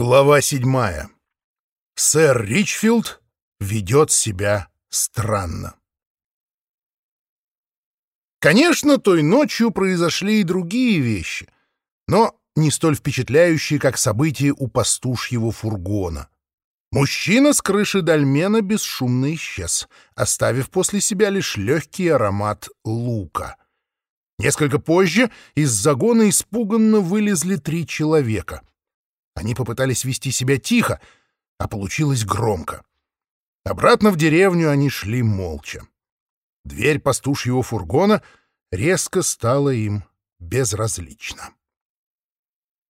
Глава седьмая. Сэр Ричфилд ведет себя странно. Конечно, той ночью произошли и другие вещи, но не столь впечатляющие, как события у пастушьего фургона. Мужчина с крыши дольмена бесшумно исчез, оставив после себя лишь легкий аромат лука. Несколько позже из загона испуганно вылезли три человека. Они попытались вести себя тихо, а получилось громко. Обратно в деревню они шли молча. Дверь пастушьего фургона резко стала им безразлична.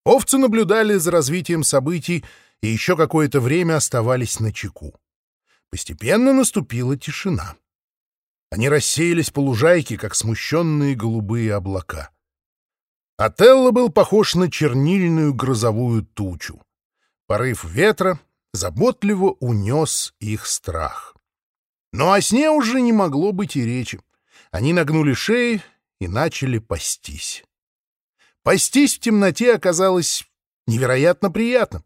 Овцы наблюдали за развитием событий и еще какое-то время оставались на чеку. Постепенно наступила тишина. Они рассеялись по лужайке, как смущенные голубые облака. Отелло был похож на чернильную грозовую тучу. Порыв ветра заботливо унес их страх. Но о сне уже не могло быть и речи. Они нагнули шеи и начали пастись. Пастись в темноте оказалось невероятно приятно.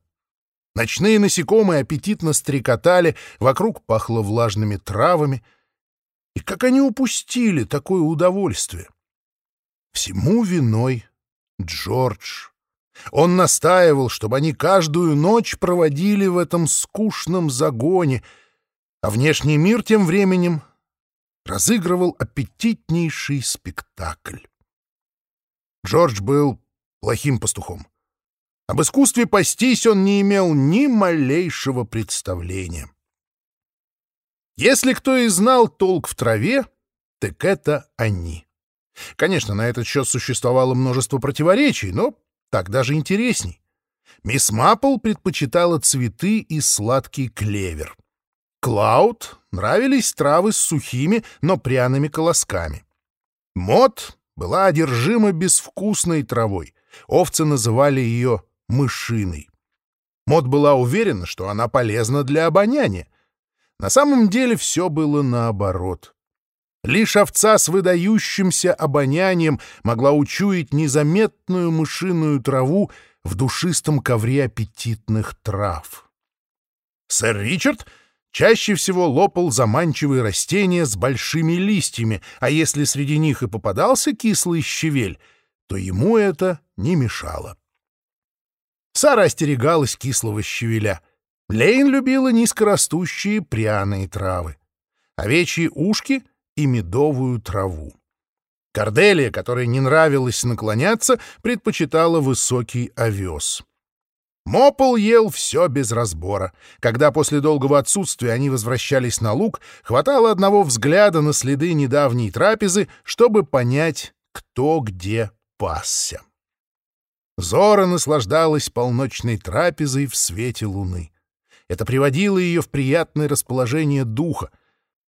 Ночные насекомые аппетитно стрекотали, вокруг пахло влажными травами. И как они упустили такое удовольствие? Всему виной Джордж. Он настаивал, чтобы они каждую ночь проводили в этом скучном загоне, а внешний мир тем временем разыгрывал аппетитнейший спектакль. Джордж был плохим пастухом. Об искусстве пастись он не имел ни малейшего представления. Если кто и знал толк в траве, так это они. Конечно, на этот счет существовало множество противоречий, но так даже интересней. Мисс Маппл предпочитала цветы и сладкий клевер. Клауд нравились травы с сухими, но пряными колосками. Мод была одержима безвкусной травой. Овцы называли ее мышиной. Мод была уверена, что она полезна для обоняния. На самом деле все было наоборот. Лишь овца с выдающимся обонянием могла учуять незаметную мышиную траву в душистом ковре аппетитных трав. Сэр Ричард чаще всего лопал заманчивые растения с большими листьями, а если среди них и попадался кислый щавель, то ему это не мешало. Сара остерегалась кислого щавеля. Лейн любила низкорастущие пряные травы. Овечьи ушки — и медовую траву. Корделия, которой не нравилось наклоняться, предпочитала высокий овес. Мопол ел все без разбора. Когда после долгого отсутствия они возвращались на луг, хватало одного взгляда на следы недавней трапезы, чтобы понять, кто где пасся. Зора наслаждалась полночной трапезой в свете луны. Это приводило ее в приятное расположение духа.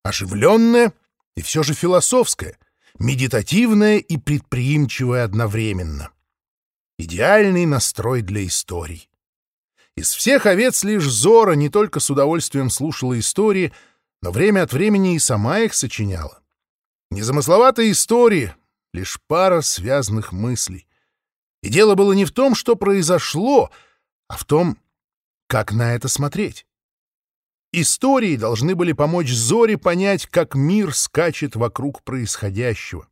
Оживленная, и все же философское, медитативное и предприимчивое одновременно. Идеальный настрой для историй. Из всех овец лишь Зора не только с удовольствием слушала истории, но время от времени и сама их сочиняла. Незамысловатые истории, лишь пара связанных мыслей. И дело было не в том, что произошло, а в том, как на это смотреть. Истории должны были помочь Зоре понять, как мир скачет вокруг происходящего.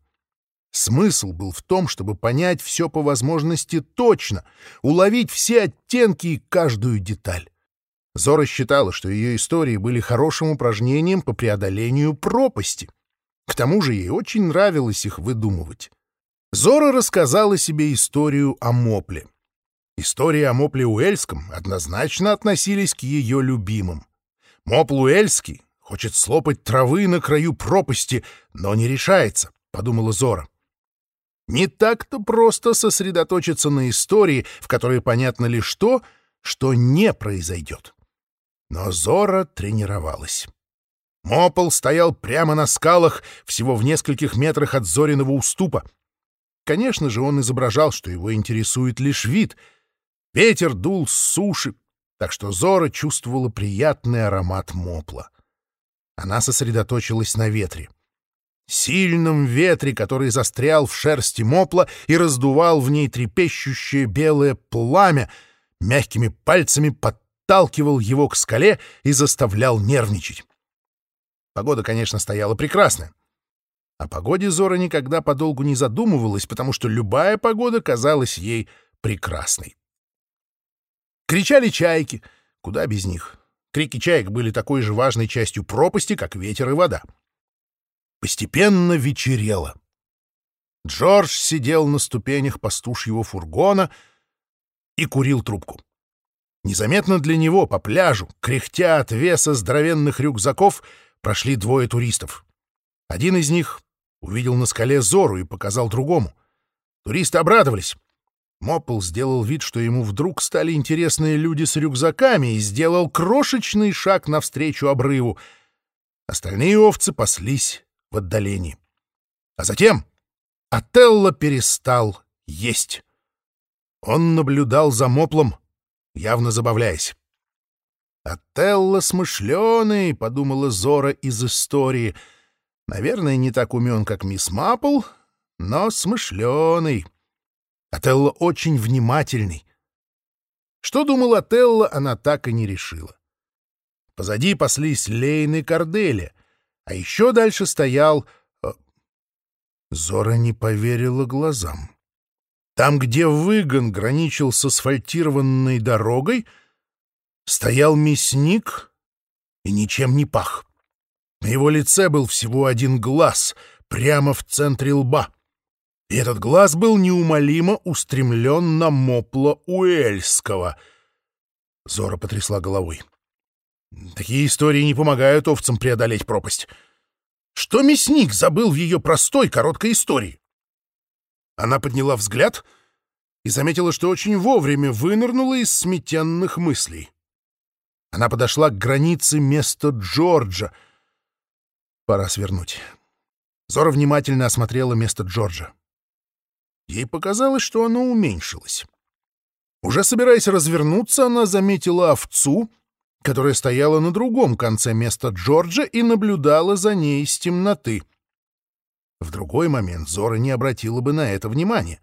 Смысл был в том, чтобы понять все по возможности точно, уловить все оттенки и каждую деталь. Зора считала, что ее истории были хорошим упражнением по преодолению пропасти. К тому же ей очень нравилось их выдумывать. Зора рассказала себе историю о Мопле. Истории о Мопле Уэльском однозначно относились к ее любимым. Моп Луэльский хочет слопать травы на краю пропасти, но не решается, — подумала Зора. Не так-то просто сосредоточиться на истории, в которой понятно лишь то, что не произойдет. Но Зора тренировалась. Мопл стоял прямо на скалах, всего в нескольких метрах от Зориного уступа. Конечно же, он изображал, что его интересует лишь вид. Ветер дул с суши, так что Зора чувствовала приятный аромат мопла. Она сосредоточилась на ветре. Сильном ветре, который застрял в шерсти мопла и раздувал в ней трепещущее белое пламя, мягкими пальцами подталкивал его к скале и заставлял нервничать. Погода, конечно, стояла прекрасная. О погоде Зора никогда подолгу не задумывалась, потому что любая погода казалась ей прекрасной. Кричали чайки, куда без них. Крики чаек были такой же важной частью пропасти, как ветер и вода. Постепенно вечерело. Джордж сидел на ступенях пастушьего фургона и курил трубку. Незаметно для него по пляжу, кряхтя от веса здоровенных рюкзаков, прошли двое туристов. Один из них увидел на скале Зору и показал другому. Туристы обрадовались. Моппл сделал вид, что ему вдруг стали интересные люди с рюкзаками и сделал крошечный шаг навстречу обрыву. Остальные овцы паслись в отдалении. А затем Отелло перестал есть. Он наблюдал за Моплом, явно забавляясь. «Отелло смышленый», — подумала Зора из истории. «Наверное, не так умен, как мисс Маппл, но смышленый. Отелло очень внимательный». Что думал Отелло, она так и не решила. Позади паслись Лейн и Корделия, а еще дальше стоял... Э, Зора не поверила глазам. Там, где выгон граничил с асфальтированной дорогой — стоял мясник и ничем не пах. На его лице был всего один глаз, прямо в центре лба. И этот глаз был неумолимо устремлен на Мопла Уэльского. Зора потрясла головой. Такие истории не помогают овцам преодолеть пропасть. Что мясник забыл в ее простой, короткой истории? Она подняла взгляд и заметила, что очень вовремя вынырнула из сметенных мыслей. Она подошла к границе места Джорджа. Пора свернуть. Зора внимательно осмотрела место Джорджа. Ей показалось, что оно уменьшилось. Уже собираясь развернуться, она заметила овцу, которая стояла на другом конце места Джорджа и наблюдала за ней из темноты. В другой момент Зора не обратила бы на это внимания.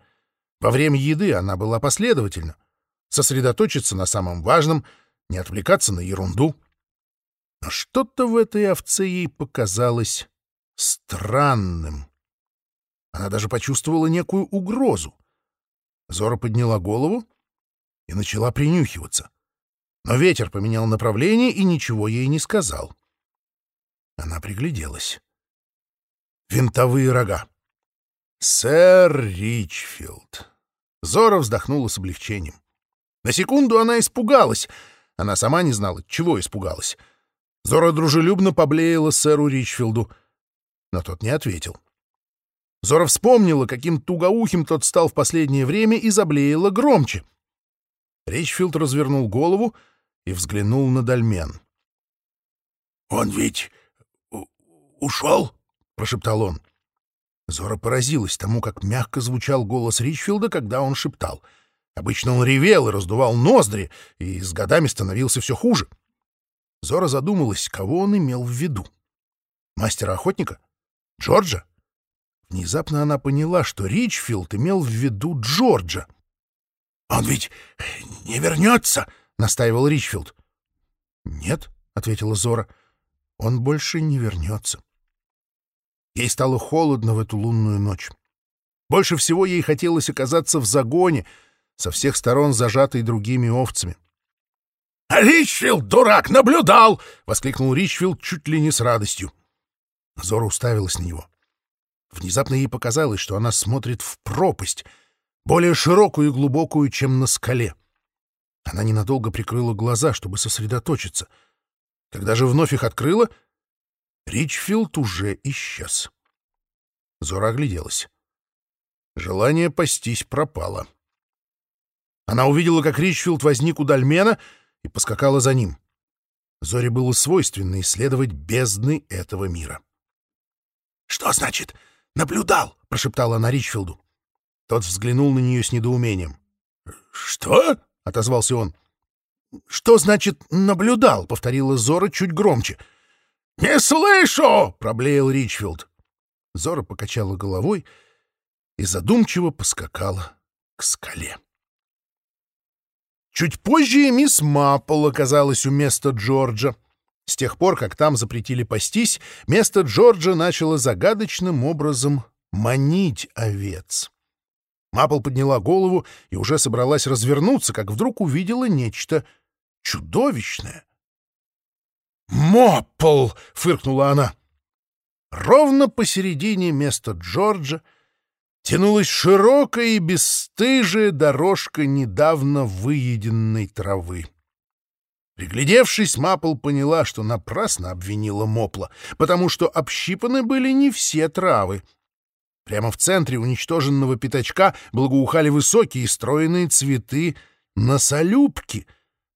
Во время еды она была последовательна. Сосредоточиться на самом важном — не отвлекаться на ерунду. Но что-то в этой овце ей показалось странным. Она даже почувствовала некую угрозу. Зора подняла голову и начала принюхиваться. Но ветер поменял направление и ничего ей не сказал. Она пригляделась. Винтовые рога. «Сэр Ричфилд!» Зора вздохнула с облегчением. На секунду она испугалась — она сама не знала, чего испугалась. Зора дружелюбно поблеяла сэру Ричфилду, но тот не ответил. Зора вспомнила, каким тугоухим тот стал в последнее время, и заблеяла громче. Ричфилд развернул голову и взглянул на Дальмен. «Он ведь ушел?» — прошептал он. Зора поразилась тому, как мягко звучал голос Ричфилда, когда он шептал — Обычно он ревел и раздувал ноздри, и с годами становился все хуже. Зора задумалась, кого он имел в виду. Мастера-охотника? Джорджа? Внезапно она поняла, что Ричфилд имел в виду Джорджа. «Он ведь не вернется!» — настаивал Ричфилд. «Нет», — ответила Зора, — «он больше не вернется». Ей стало холодно в эту лунную ночь. Больше всего ей хотелось оказаться в загоне — со всех сторон зажатый другими овцами. «Ричфилд, дурак, наблюдал!» — воскликнул Ричфилд чуть ли не с радостью. Зора уставилась на него. Внезапно ей показалось, что она смотрит в пропасть, более широкую и глубокую, чем на скале. Она ненадолго прикрыла глаза, чтобы сосредоточиться. Когда же вновь их открыла, Ричфилд уже исчез. Зора огляделась. Желание пастись пропало. — она увидела, как Ричфилд возник у Дальмена и поскакала за ним. Зоре было свойственно исследовать бездны этого мира. «Что значит «наблюдал»?» — прошептала она Ричфилду. Тот взглянул на нее с недоумением. «Что?» — отозвался он. «Что значит «наблюдал»?» — повторила Зора чуть громче. «Не слышу!» — проблеял Ричфилд. Зора покачала головой и задумчиво поскакала к скале. Чуть позже мисс Маппл оказалась у места Джорджа. С тех пор, как там запретили пастись, место Джорджа начало загадочным образом манить овец. Маппл подняла голову и уже собралась развернуться, как вдруг увидела нечто чудовищное. «Моппл!» — фыркнула она. Ровно посередине места Джорджа тянулась широкая и бесстыжая дорожка недавно выеденной травы. Приглядевшись, Маппл поняла, что напрасно обвинила Мопла, потому что общипаны были не все травы. Прямо в центре уничтоженного пятачка благоухали высокие стройные цветы носолюбки,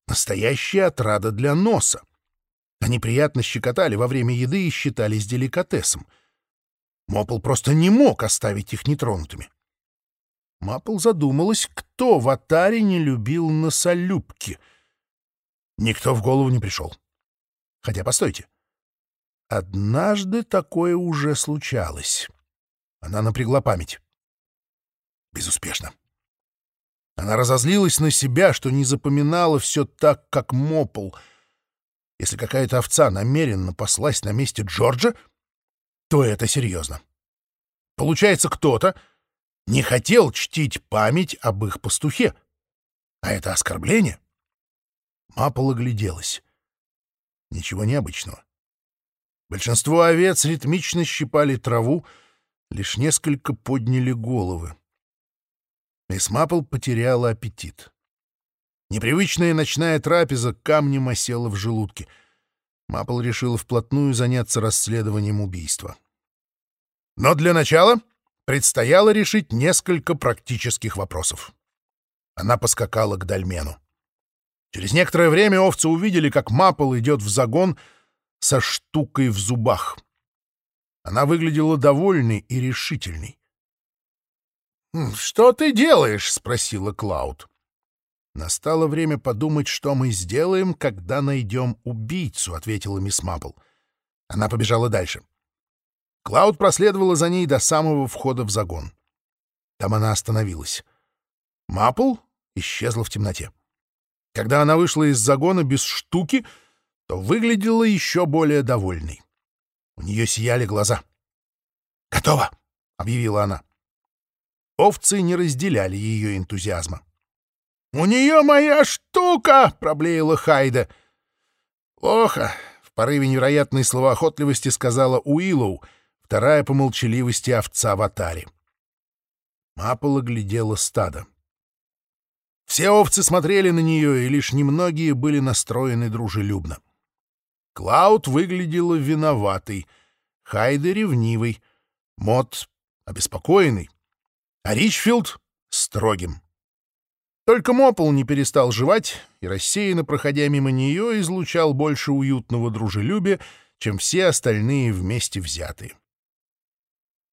настоящая отрада для носа. Они приятно щекотали во время еды и считались деликатесом. Мопл просто не мог оставить их нетронутыми. Мапл задумалась, кто в Атаре не любил носолюбки. Никто в голову не пришел. Хотя, постойте. Однажды такое уже случалось. Она напрягла память. Безуспешно. Она разозлилась на себя, что не запоминала все так, как Мопл — если какая-то овца намеренно послась на месте Джорджа, то это серьезно. Получается, кто-то не хотел чтить память об их пастухе. А это оскорбление? Маппл огляделась. Ничего необычного. Большинство овец ритмично щипали траву, лишь несколько подняли головы. Мисс Маппл потеряла аппетит. Непривычная ночная трапеза камнем осела в желудке. Мапл решила вплотную заняться расследованием убийства. Но для начала предстояло решить несколько практических вопросов. Она поскакала к Дальмену. Через некоторое время овцы увидели, как Мапл идет в загон со штукой в зубах. Она выглядела довольной и решительной. «Что ты делаешь?» — спросила Клауд. «Настало время подумать, что мы сделаем, когда найдем убийцу», — ответила мисс Маппл. Она побежала дальше. Клауд проследовала за ней до самого входа в загон. Там она остановилась. Маппл исчезла в темноте. Когда она вышла из загона без штуки, то выглядела еще более довольной. У нее сияли глаза. «Готово!» — объявила она. Овцы не разделяли ее энтузиазма. «У нее моя штука!» — проблеяла Хайда. «Плохо!» — в порыве невероятной словоохотливости сказала Уиллоу, вторая по молчаливости овца в атаре. Маппл глядела стадо. Все овцы смотрели на нее, и лишь немногие были настроены дружелюбно. Клауд выглядела виноватой, Хайда ревнивой, Мот обеспокоенный, а Ричфилд — строгим. Только Мопл не перестал жевать и, рассеянно проходя мимо нее, излучал больше уютного дружелюбия, чем все остальные вместе взятые.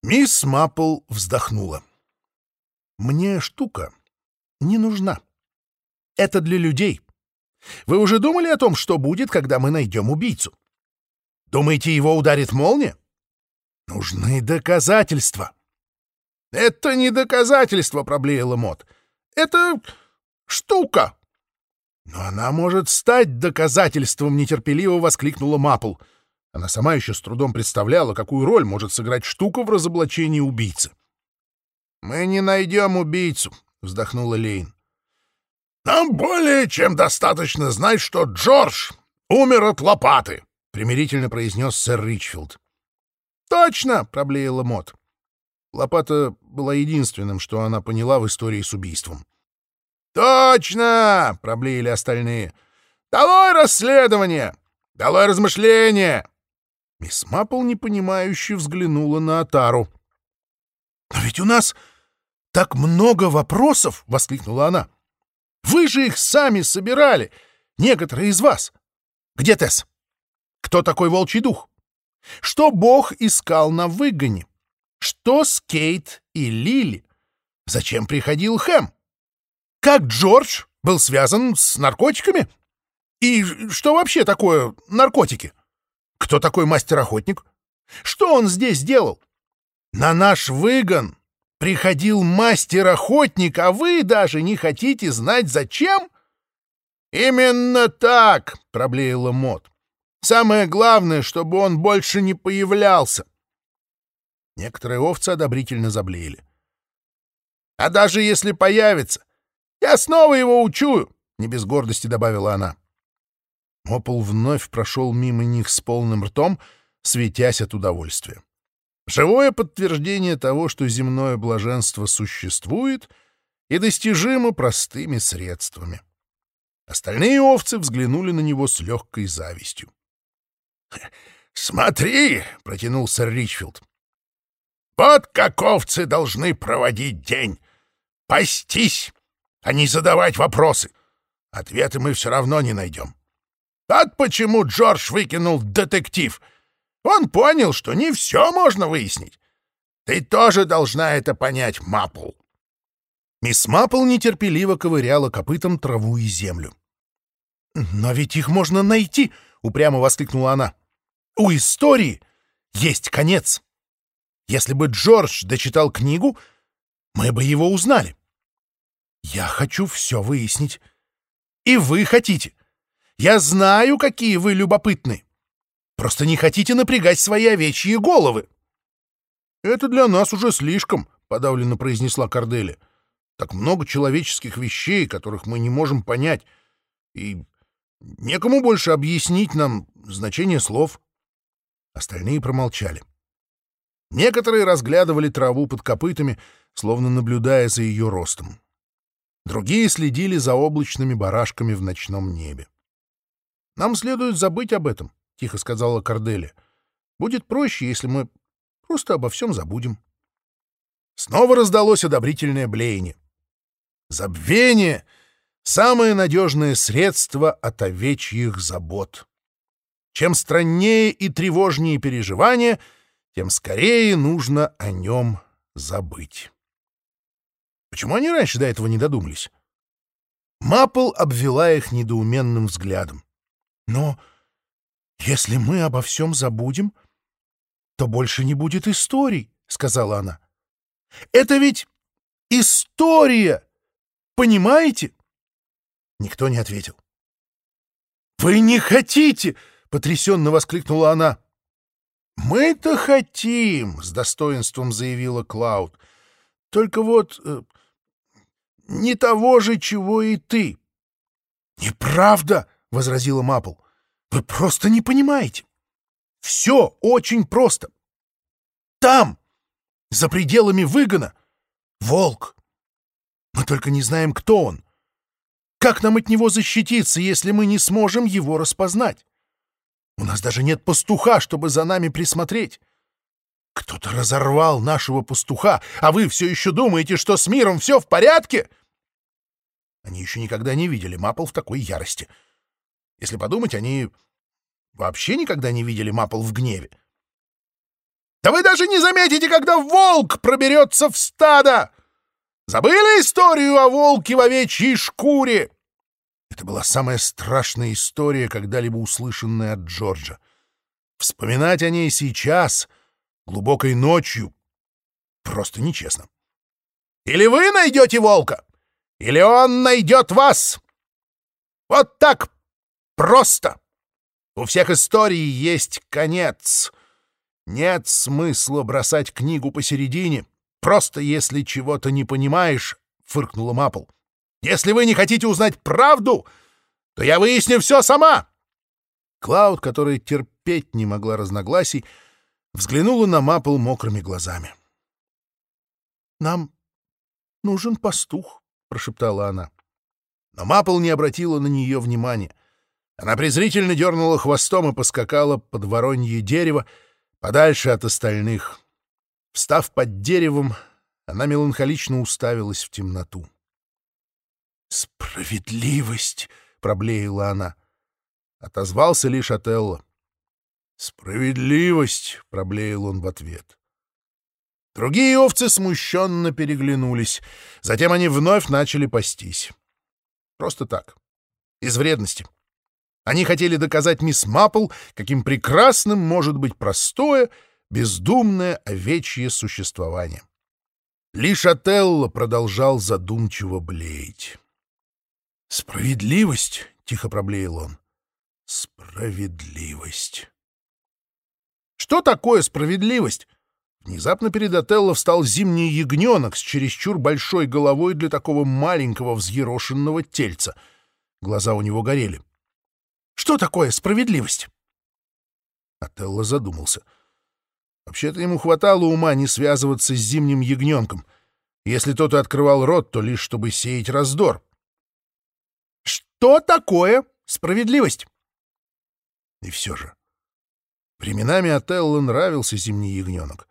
Мисс Маппл вздохнула. «Мне штука не нужна. Это для людей. Вы уже думали о том, что будет, когда мы найдем убийцу? Думаете, его ударит молния? Нужны доказательства». «Это не доказательство», — проблеяла Мот. «Это штука!» «Но она может стать доказательством!» — нетерпеливо воскликнула Мапл. Она сама еще с трудом представляла, какую роль может сыграть штука в разоблачении убийцы. «Мы не найдем убийцу», — вздохнула Лейн. «Нам более чем достаточно знать, что Джордж умер от лопаты», — примирительно произнес сэр Ричфилд. «Точно!» — проблеяла Мот. Лопата была единственным, что она поняла в истории с убийством. «Точно!» — проблеяли остальные. «Долой расследование! Долой размышления!» Мисс Маппл непонимающе взглянула на Атару. «Но ведь у нас так много вопросов!» — воскликнула она. «Вы же их сами собирали, некоторые из вас. Где Тесс? Кто такой волчий дух? Что Бог искал на выгоне? Что с Кейт и Лили? Зачем приходил Хэм?» Как Джордж был связан с наркотиками? И что вообще такое наркотики? Кто такой мастер-охотник? Что он здесь делал? На наш выгон приходил мастер-охотник, а вы даже не хотите знать, зачем? «Именно так!» — проблеяла Мот. «Самое главное, чтобы он больше не появлялся!» Некоторые овцы одобрительно заблеяли. «А даже если появится, я снова его учую!» — не без гордости добавила она. Мопл вновь прошел мимо них с полным ртом, светясь от удовольствия. Живое подтверждение того, что земное блаженство существует и достижимо простыми средствами. Остальные овцы взглянули на него с легкой завистью. «Смотри!» — протянул сэр Ричфилд. «Вот как овцы должны проводить день! Пастись, а не задавать вопросы! Ответы мы все равно не найдем. Вот почему Джордж выкинул детектив. Он понял, что не все можно выяснить. Ты тоже должна это понять, Мапл. Мисс Мапл нетерпеливо ковыряла копытом траву и землю. «Но ведь их можно найти!» — упрямо воскликнула она. «У истории есть конец. Если бы Джордж дочитал книгу, мы бы его узнали. Я хочу все выяснить. И вы хотите. Я знаю, какие вы любопытны. Просто не хотите напрягать свои овечьи головы. — Это для нас уже слишком, — подавленно произнесла Кордели. — Так много человеческих вещей, которых мы не можем понять, и некому больше объяснить нам значение слов. Остальные промолчали. Некоторые разглядывали траву под копытами, словно наблюдая за ее ростом. Другие следили за облачными барашками в ночном небе. Нам следует забыть об этом, — тихо сказала Кордели. Будет проще, если мы просто обо всем забудем. Снова раздалось одобрительное блеяние. Забвение — самое надежное средство от овечьих забот. Чем страннее и тревожнее переживания, тем скорее нужно о нем забыть. Почему они раньше до этого не додумались? Мапл обвела их недоуменным взглядом. Но если мы обо всем забудем, то больше не будет историй, — сказала она. Это ведь история, понимаете? Никто не ответил. «Вы не хотите!» — потрясенно воскликнула она. «Мы-то хотим!» — с достоинством заявила Клауд. «Только вот э, не того же, чего и ты». «Неправда!» — возразила Мапл. «Вы просто не понимаете. Все очень просто. Там, за пределами выгона, волк. Мы только не знаем, кто он. Как нам от него защититься, если мы не сможем его распознать? У нас даже нет пастуха, чтобы за нами присмотреть. Кто-то разорвал нашего пастуха, а вы все еще думаете, что с миром все в порядке?» Они еще никогда не видели Мапл в такой ярости — если подумать, они вообще никогда не видели Мапл в гневе. «Да вы даже не заметите, когда волк проберется в стадо! Забыли историю о волке в овечьей шкуре?» Это была самая страшная история, когда-либо услышанная от Джорджа. Вспоминать о ней сейчас, глубокой ночью, просто нечестно. «Или вы найдете волка, или он найдет вас! Вот так Просто! У всех историй есть конец. Нет смысла бросать книгу посередине, просто если чего-то не понимаешь, — фыркнула Мапл. Если вы не хотите узнать правду, то я выясню все сама. Клауд, которая терпеть не могла разногласий, взглянула на Мапл мокрыми глазами. «Нам нужен пастух», — прошептала она. Но Мапл не обратила на нее внимания. Она презрительно дернула хвостом и поскакала под воронье дерево, подальше от остальных. Встав под деревом, она меланхолично уставилась в темноту. «Справедливость!» — проблеяла она. Отозвался лишь Отелло. «Справедливость!» — проблеял он в ответ. Другие овцы смущенно переглянулись. Затем они вновь начали пастись. Просто так. Из вредности. Они хотели доказать мисс Маппл, каким прекрасным может быть простое, бездумное овечье существование. Лишь Отелло продолжал задумчиво блеять. «Справедливость!» —— тихо проблеял он. «Справедливость». «Что такое справедливость?» Внезапно перед Отелло встал зимний ягненок с чересчур большой головой для такого маленького взъерошенного тельца. Глаза у него горели. «Что такое справедливость?» Отелло задумался. Вообще-то ему хватало ума не связываться с зимним ягненком. Если тот и открывал рот, то лишь чтобы сеять раздор. «Что такое справедливость?» И все же. Временами Отелло нравился зимний ягненок.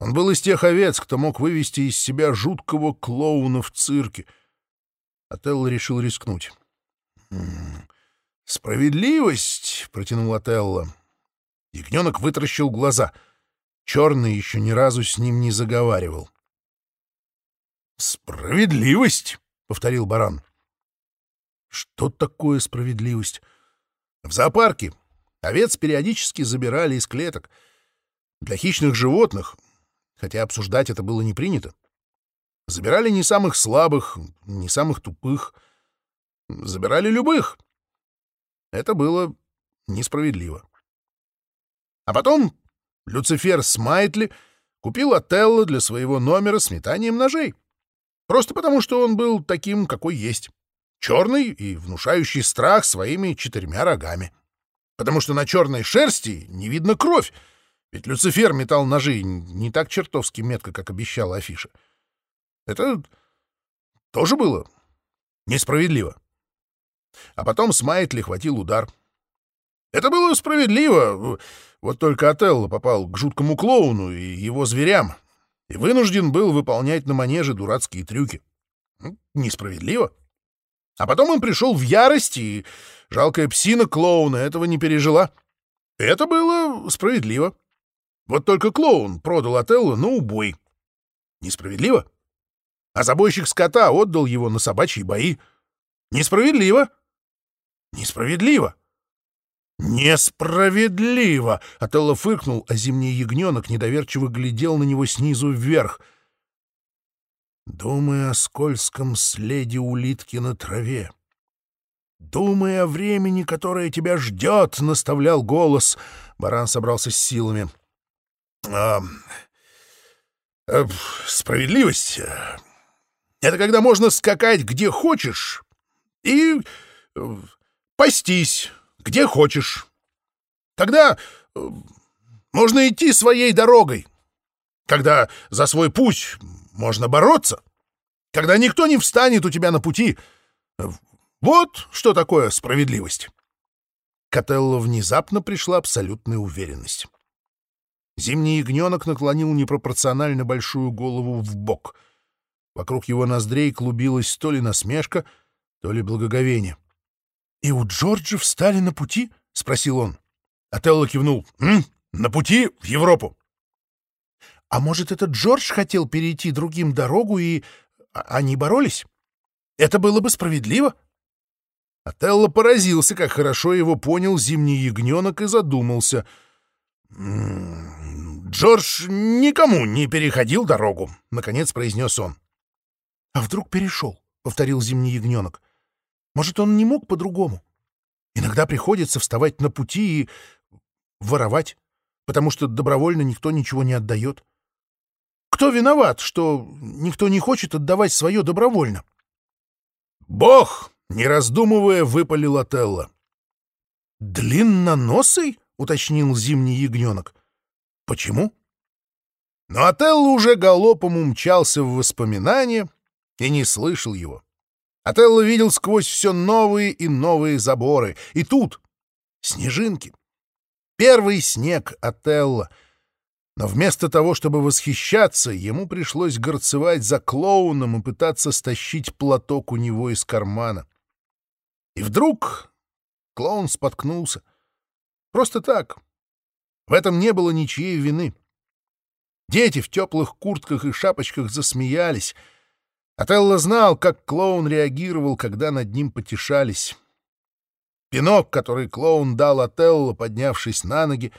Он был из тех овец, кто мог вывести из себя жуткого клоуна в цирке. Отелло решил рискнуть. «Справедливость!» — протянул Отелло. Ягненок вытаращил глаза. Черный еще ни разу с ним не заговаривал. «Справедливость!» — повторил баран. «Что такое справедливость?» «В зоопарке овец периодически забирали из клеток. Для хищных животных хотя обсуждать это было не принято. Забирали не самых слабых, не самых тупых. Забирали любых. Это было несправедливо. А потом Люцифер Смайтли купил Отелло для своего номера с метанием ножей. Просто потому, что он был таким, какой есть. Черный и внушающий страх своими четырьмя рогами. Потому что на черной шерсти не видно кровь, ведь Люцифер метал ножи не так чертовски метко, как обещала афиша. Это тоже было несправедливо. А потом Смайтли хватил удар. Это было справедливо, вот только Отелло попал к жуткому клоуну и его зверям и вынужден был выполнять на манеже дурацкие трюки. Несправедливо. А потом он пришел в ярость, и жалкая псина клоуна этого не пережила. Это было справедливо. Вот только клоун продал Отелло на убой. Несправедливо? А забойщик скота отдал его на собачьи бои. Несправедливо? Несправедливо. Несправедливо! Отелло фыркнул, а зимний ягненок недоверчиво глядел на него снизу вверх. Думая о скользком следе улитки на траве. Думая о времени, которое тебя ждет, наставлял голос. Баран собрался с силами. А, а, справедливость — это когда можно скакать где хочешь и э, пастись где хочешь. Тогда э, можно идти своей дорогой. Когда за свой путь можно бороться. Когда никто не встанет у тебя на пути. Вот что такое справедливость. Котелло внезапно пришла абсолютная уверенность. Зимний ягненок наклонил непропорционально большую голову в бок. Вокруг его ноздрей клубилась то ли насмешка, то ли благоговение. — И у Джорджа встали на пути? — спросил он. Отелло кивнул. «М? «На пути в Европу». «А может, этот Джордж хотел перейти другим дорогу, и а, они боролись? Это было бы справедливо?» Отелло поразился, как хорошо его понял зимний ягненок и задумался. «Джордж никому не переходил дорогу», — наконец произнес он. «А вдруг перешел?» — повторил зимний ягненок. «Может, он не мог по-другому? Иногда приходится вставать на пути и воровать, потому что добровольно никто ничего не отдает. Кто виноват, что никто не хочет отдавать свое добровольно?» «Бог!» — не раздумывая, выпалил Отелло. «Длинноносый?» — уточнил зимний ягненок. Почему? Но Отелло уже галопом умчался в воспоминания и не слышал его. Отелло видел сквозь все новые и новые заборы. И тут снежинки. Первый снег Отелло. Но вместо того, чтобы восхищаться, ему пришлось горцевать за клоуном и пытаться стащить платок у него из кармана. И вдруг клоун споткнулся. Просто так, в этом не было ничьей вины. Дети в теплых куртках и шапочках засмеялись. Отелло знал, как клоун реагировал, когда над ним потешались. Пинок, который клоун дал Отелло, поднявшись на ноги,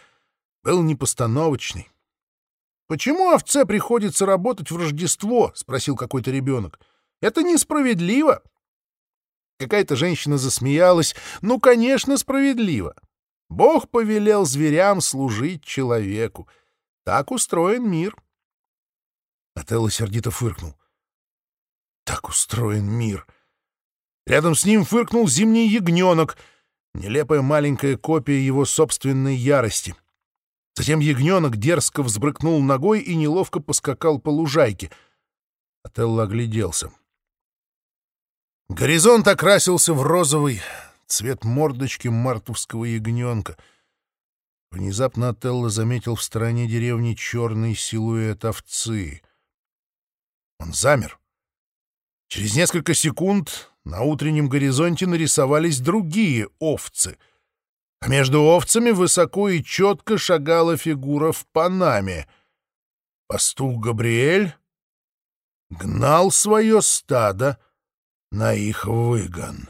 был непостановочный. «Почему овце приходится работать в Рождество?» — спросил какой-то ребенок. «Это несправедливо». Какая-то женщина засмеялась. Ну, конечно, справедливо. Бог повелел зверям служить человеку. Так устроен мир. Отелло сердито фыркнул. Так устроен мир. Рядом с ним фыркнул зимний ягненок, нелепая маленькая копия его собственной ярости. Затем ягненок дерзко взбрыкнул ногой и неловко поскакал по лужайке. Отелло огляделся. Горизонт окрасился в розовый цвет мордочки мартовского ягненка. Внезапно Отелло заметил в стороне деревни черный силуэт овцы. Он замер. Через несколько секунд на утреннем горизонте нарисовались другие овцы. А между овцами высоко и четко шагала фигура в панаме. Пастух Габриэль гнал свое стадо на их выгон.